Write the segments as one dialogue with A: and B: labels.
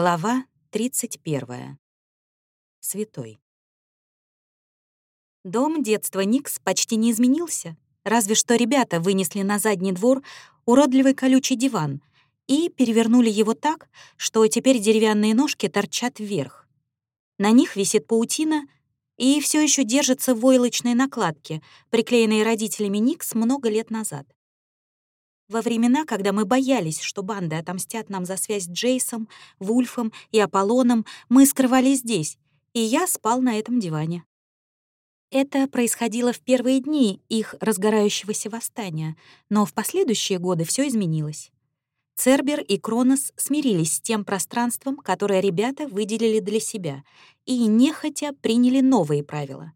A: Глава 31. Святой. Дом детства Никс почти не изменился, разве что ребята вынесли на задний двор уродливый колючий диван и перевернули его так, что теперь деревянные ножки торчат вверх. На них висит паутина и все еще держится в войлочной накладке, приклеенной родителями Никс много лет назад. Во времена, когда мы боялись, что банды отомстят нам за связь с Джейсом, Вульфом и Аполлоном, мы скрывались здесь, и я спал на этом диване. Это происходило в первые дни их разгорающегося восстания, но в последующие годы все изменилось. Цербер и Кронос смирились с тем пространством, которое ребята выделили для себя, и нехотя приняли новые правила.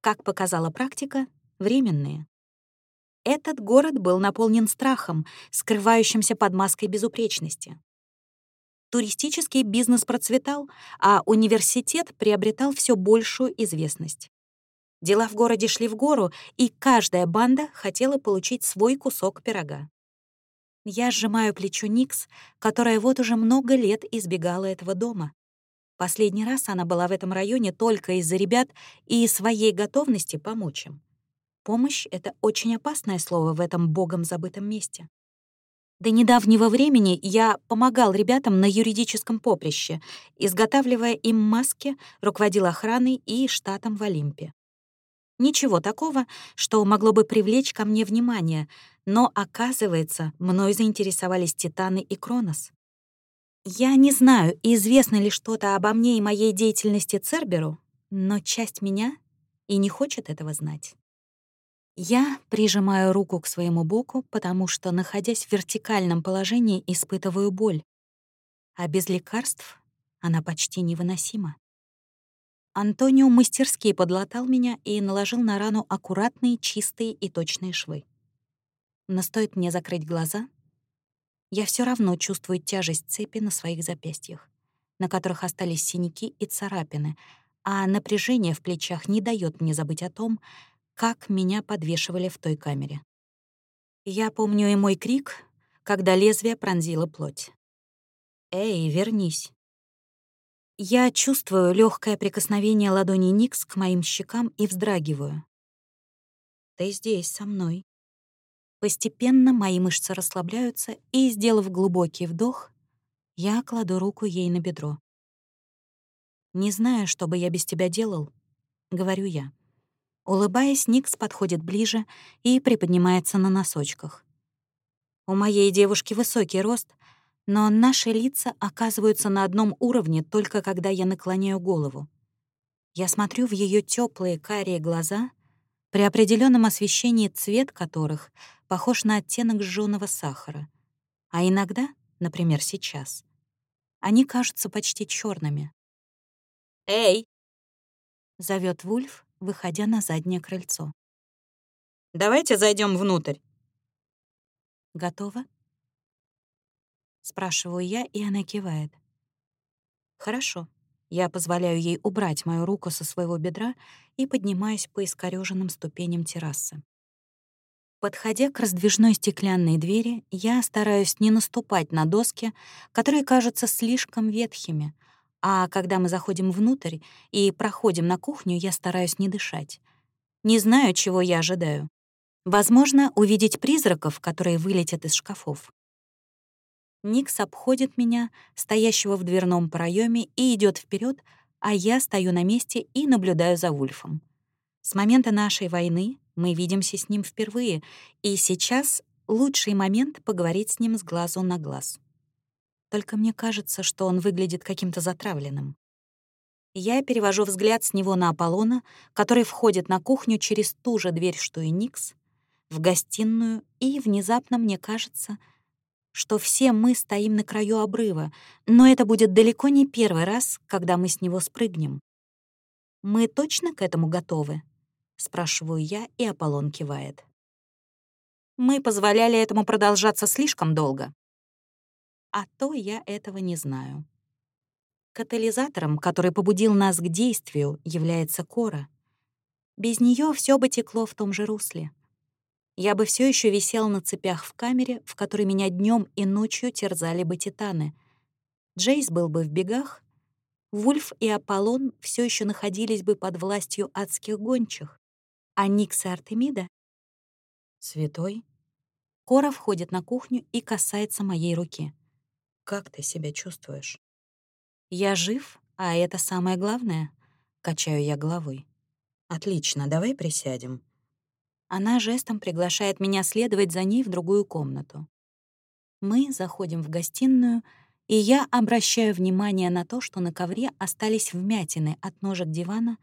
A: Как показала практика, временные. Этот город был наполнен страхом, скрывающимся под маской безупречности. Туристический бизнес процветал, а университет приобретал все большую известность. Дела в городе шли в гору, и каждая банда хотела получить свой кусок пирога. Я сжимаю плечо Никс, которая вот уже много лет избегала этого дома. Последний раз она была в этом районе только из-за ребят и своей готовности помочь им. Помощь — это очень опасное слово в этом богом забытом месте. До недавнего времени я помогал ребятам на юридическом поприще, изготавливая им маски, руководил охраной и штатом в Олимпе. Ничего такого, что могло бы привлечь ко мне внимание, но, оказывается, мной заинтересовались Титаны и Кронос. Я не знаю, известно ли что-то обо мне и моей деятельности Церберу, но часть меня и не хочет этого знать. Я прижимаю руку к своему боку, потому что, находясь в вертикальном положении, испытываю боль. А без лекарств она почти невыносима. Антонио мастерски подлатал меня и наложил на рану аккуратные, чистые и точные швы. Но стоит мне закрыть глаза, я все равно чувствую тяжесть цепи на своих запястьях, на которых остались синяки и царапины, а напряжение в плечах не дает мне забыть о том, как меня подвешивали в той камере. Я помню и мой крик, когда лезвие пронзило плоть. «Эй, вернись!» Я чувствую легкое прикосновение ладони Никс к моим щекам и вздрагиваю. «Ты здесь, со мной». Постепенно мои мышцы расслабляются, и, сделав глубокий вдох, я кладу руку ей на бедро. «Не знаю, что бы я без тебя делал», — говорю я. Улыбаясь, Никс подходит ближе и приподнимается на носочках. У моей девушки высокий рост, но наши лица оказываются на одном уровне только когда я наклоняю голову. Я смотрю в ее теплые карие глаза, при определенном освещении цвет которых похож на оттенок жжёного сахара. А иногда, например, сейчас, они кажутся почти черными. «Эй!» — зовет Вульф, выходя на заднее крыльцо. «Давайте зайдем внутрь». «Готово?» Спрашиваю я, и она кивает. «Хорошо». Я позволяю ей убрать мою руку со своего бедра и поднимаюсь по искорёженным ступеням террасы. Подходя к раздвижной стеклянной двери, я стараюсь не наступать на доски, которые кажутся слишком ветхими, а когда мы заходим внутрь и проходим на кухню, я стараюсь не дышать. Не знаю, чего я ожидаю. Возможно, увидеть призраков, которые вылетят из шкафов. Никс обходит меня, стоящего в дверном проеме, и идет вперед, а я стою на месте и наблюдаю за Вульфом. С момента нашей войны мы видимся с ним впервые, и сейчас лучший момент поговорить с ним с глазу на глаз. Только мне кажется, что он выглядит каким-то затравленным. Я перевожу взгляд с него на Аполлона, который входит на кухню через ту же дверь, что и Никс, в гостиную, и внезапно мне кажется, что все мы стоим на краю обрыва, но это будет далеко не первый раз, когда мы с него спрыгнем. «Мы точно к этому готовы?» — спрашиваю я, и Аполлон кивает. Мы позволяли этому продолжаться слишком долго а то я этого не знаю. Катализатором, который побудил нас к действию, является кора. Без нее все бы текло в том же русле. Я бы все еще висел на цепях в камере, в которой меня днем и ночью терзали бы титаны. Джейс был бы в бегах, Вульф и Аполлон все еще находились бы под властью адских гончих, а Никс и Артемида — святой. Кора входит на кухню и касается моей руки. «Как ты себя чувствуешь?» «Я жив, а это самое главное», — качаю я головой. «Отлично, давай присядем». Она жестом приглашает меня следовать за ней в другую комнату. Мы заходим в гостиную, и я обращаю внимание на то, что на ковре остались вмятины от ножек дивана,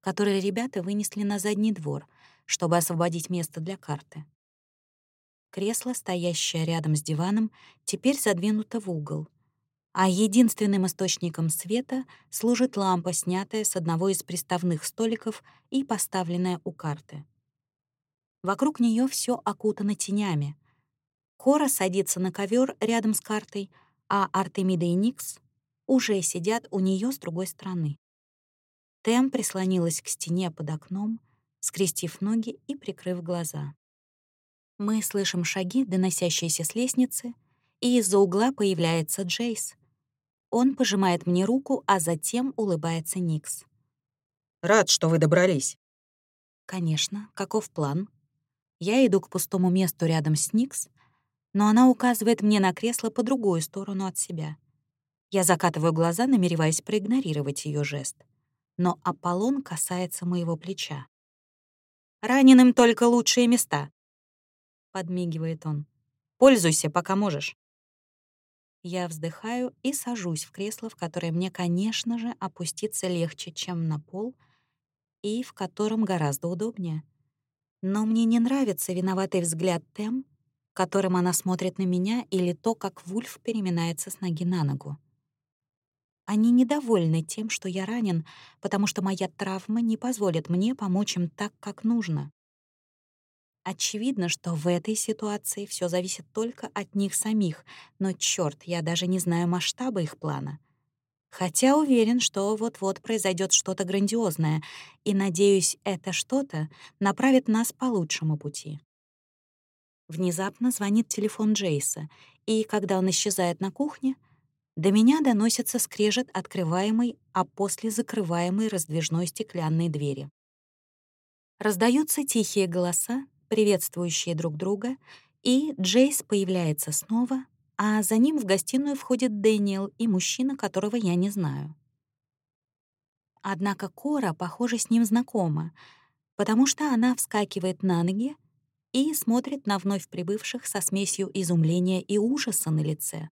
A: которые ребята вынесли на задний двор, чтобы освободить место для карты. Кресло, стоящее рядом с диваном, теперь задвинуто в угол, а единственным источником света служит лампа, снятая с одного из приставных столиков и поставленная у карты. Вокруг нее все окутано тенями. Кора садится на ковер рядом с картой, а Артемида и Никс уже сидят у нее с другой стороны. Тем прислонилась к стене под окном, скрестив ноги и прикрыв глаза. Мы слышим шаги, доносящиеся с лестницы, и из-за угла появляется Джейс. Он пожимает мне руку, а затем улыбается Никс.
B: «Рад, что вы добрались».
A: «Конечно. Каков план?» Я иду к пустому месту рядом с Никс, но она указывает мне на кресло по другую сторону от себя. Я закатываю глаза, намереваясь проигнорировать ее жест. Но Аполлон касается моего плеча. «Раненым только лучшие места», — подмигивает он. «Пользуйся, пока можешь». Я вздыхаю и сажусь в кресло, в которое мне, конечно же, опуститься легче, чем на пол, и в котором гораздо удобнее. Но мне не нравится виноватый взгляд Тем, которым она смотрит на меня, или то, как Вульф переминается с ноги на ногу. Они недовольны тем, что я ранен, потому что моя травма не позволит мне помочь им так, как нужно. Очевидно, что в этой ситуации все зависит только от них самих, но черт, я даже не знаю масштаба их плана. Хотя уверен, что вот-вот произойдет что-то грандиозное, и, надеюсь, это что-то направит нас по лучшему пути. Внезапно звонит телефон Джейса, и когда он исчезает на кухне, до меня доносится скрежет открываемой, а после закрываемой раздвижной стеклянной двери. Раздаются тихие голоса, приветствующие друг друга, и Джейс появляется снова, а за ним в гостиную входит Дэниел и мужчина, которого я не знаю. Однако Кора, похоже, с ним знакома, потому что она вскакивает на ноги, и смотрит на вновь прибывших со смесью изумления и ужаса на лице.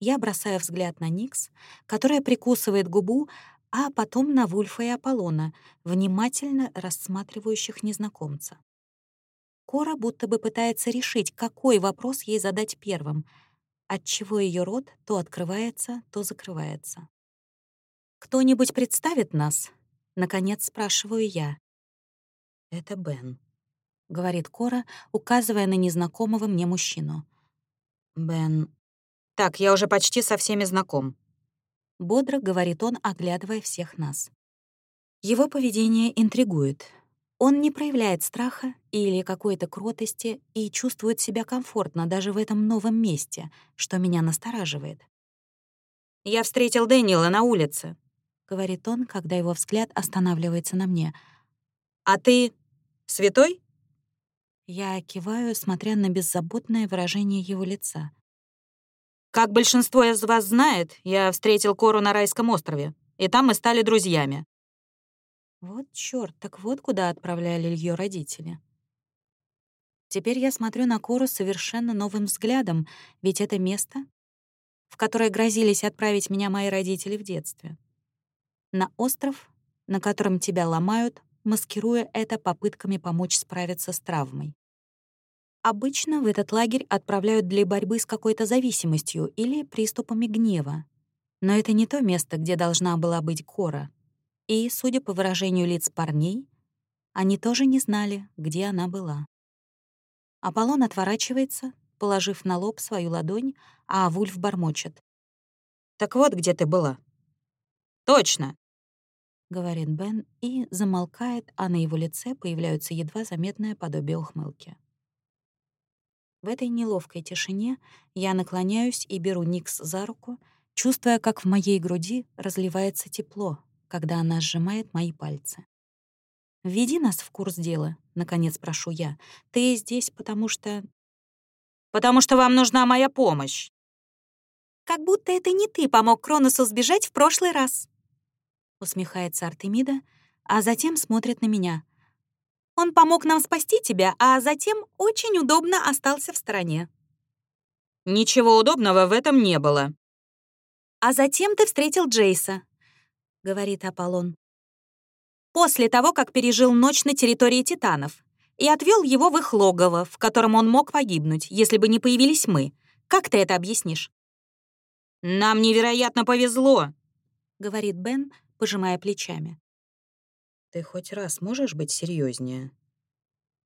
A: Я бросаю взгляд на Никс, которая прикусывает губу, а потом на Вульфа и Аполлона, внимательно рассматривающих незнакомца. Кора будто бы пытается решить, какой вопрос ей задать первым, отчего ее рот то открывается, то закрывается. «Кто-нибудь представит нас?» — наконец спрашиваю я. «Это Бен», — говорит Кора, указывая на незнакомого мне мужчину. «Бен...»
B: «Так, я уже почти со всеми знаком», —
A: бодро говорит он, оглядывая всех нас. Его поведение интригует. Он не проявляет страха или какой-то кротости и чувствует себя комфортно даже в этом новом месте, что меня настораживает.
B: «Я встретил Дэниела на улице», —
A: говорит он, когда его взгляд останавливается на мне.
B: «А ты святой?»
A: Я киваю, смотря на беззаботное выражение его лица.
B: «Как большинство из вас знает, я встретил Кору на райском острове, и там мы стали друзьями».
A: Вот чёрт, так вот куда отправляли ее родители. Теперь я смотрю на Кору совершенно новым взглядом, ведь это место, в которое грозились отправить меня мои родители в детстве. На остров, на котором тебя ломают, маскируя это попытками помочь справиться с травмой. Обычно в этот лагерь отправляют для борьбы с какой-то зависимостью или приступами гнева. Но это не то место, где должна была быть Кора. И, судя по выражению лиц парней, они тоже не знали, где она была. Аполлон отворачивается, положив на лоб свою ладонь, а Вульф бормочет.
B: «Так вот, где ты была». «Точно!»
A: — говорит Бен и замолкает, а на его лице появляются едва заметное подобие ухмылки. В этой неловкой тишине я наклоняюсь и беру Никс за руку, чувствуя, как в моей груди разливается тепло, когда она сжимает мои пальцы. «Введи нас в курс дела», — наконец прошу я. «Ты здесь, потому что...»
B: «Потому что вам нужна моя помощь».
A: «Как будто это не ты помог Кроносу сбежать в прошлый раз», — усмехается Артемида, а затем смотрит на меня. «Он помог нам спасти тебя, а затем очень удобно остался в стороне».
B: «Ничего удобного в этом не было».
A: «А затем ты встретил Джейса», — говорит Аполлон. «После того, как пережил ночь на территории Титанов и отвел его в их логово, в котором он мог погибнуть, если бы не появились мы. Как ты это объяснишь?»
B: «Нам невероятно повезло», —
A: говорит Бен, пожимая плечами.
B: «Ты хоть раз можешь быть серьезнее?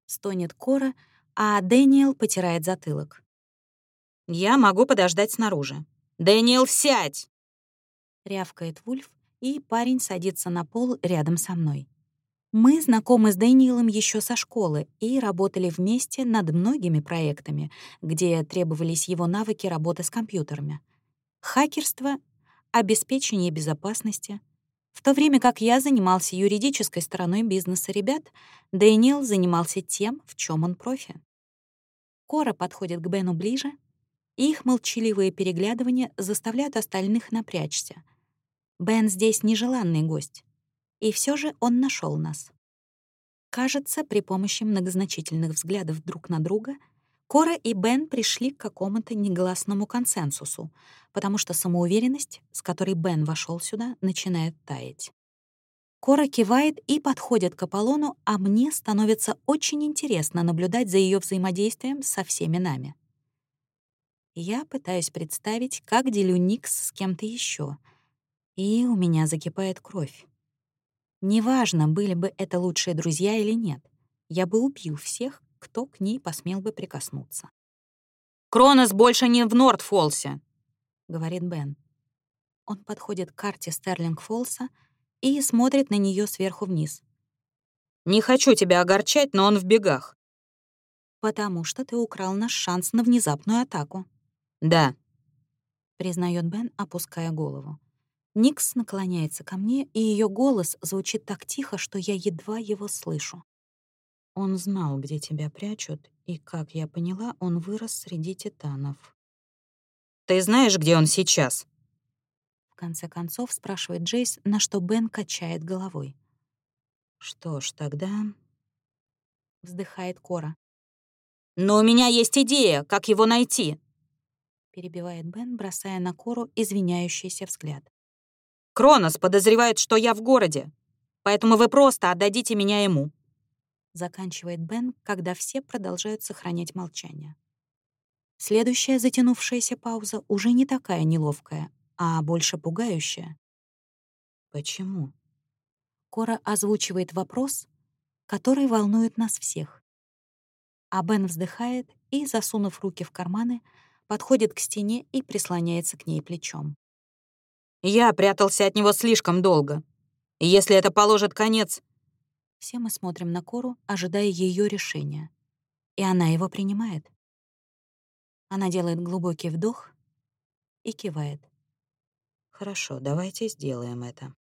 A: Стонет Кора, а Дэниел потирает затылок.
B: «Я могу подождать снаружи». «Дэниел, сядь!»
A: Рявкает Вульф, и парень садится на пол рядом со мной. Мы знакомы с Дэниелом еще со школы и работали вместе над многими проектами, где требовались его навыки работы с компьютерами. Хакерство, обеспечение безопасности — в то время как я занимался юридической стороной бизнеса ребят, Дэниел занимался тем, в чем он профи. Кора подходит к Бену ближе, и их молчаливые переглядывания заставляют остальных напрячься. Бен здесь нежеланный гость, и все же он нашел нас. Кажется, при помощи многозначительных взглядов друг на друга — Кора и Бен пришли к какому-то негласному консенсусу, потому что самоуверенность, с которой Бен вошел сюда, начинает таять. Кора кивает и подходит к Аполлону, а мне становится очень интересно наблюдать за ее взаимодействием со всеми нами. Я пытаюсь представить, как делю Никс с кем-то еще, и у меня закипает кровь. Неважно, были бы это лучшие друзья или нет, я бы убил всех, кто к ней посмел бы прикоснуться.
B: «Кронос больше не в Нордфолсе», —
A: говорит Бен. Он подходит к карте Стерлинг-Фолса и смотрит на нее сверху вниз.
B: «Не хочу тебя огорчать, но он в бегах».
A: «Потому что ты украл наш шанс на внезапную атаку».
B: «Да», —
A: признает Бен, опуская голову. Никс наклоняется ко мне, и ее голос звучит так тихо, что я едва его слышу. Он знал, где тебя прячут, и, как я поняла, он вырос среди титанов.
B: «Ты знаешь, где он сейчас?»
A: В конце концов спрашивает Джейс, на что Бен качает головой.
B: «Что ж, тогда...»
A: Вздыхает Кора.
B: «Но у меня есть идея, как его найти!»
A: Перебивает Бен, бросая на Кору извиняющийся взгляд.
B: «Кронос подозревает, что я в городе, поэтому вы просто отдадите меня ему
A: заканчивает Бен, когда все продолжают сохранять молчание. Следующая затянувшаяся пауза уже не такая неловкая, а больше пугающая.
B: «Почему?»
A: Кора озвучивает вопрос, который волнует нас всех. А Бен вздыхает и, засунув руки в карманы, подходит к стене и прислоняется к ней плечом.
B: «Я прятался от него слишком долго. И если это положит конец
A: все мы смотрим на Кору, ожидая ее решения. И она его принимает. Она делает глубокий вдох и кивает.
B: «Хорошо, давайте сделаем это».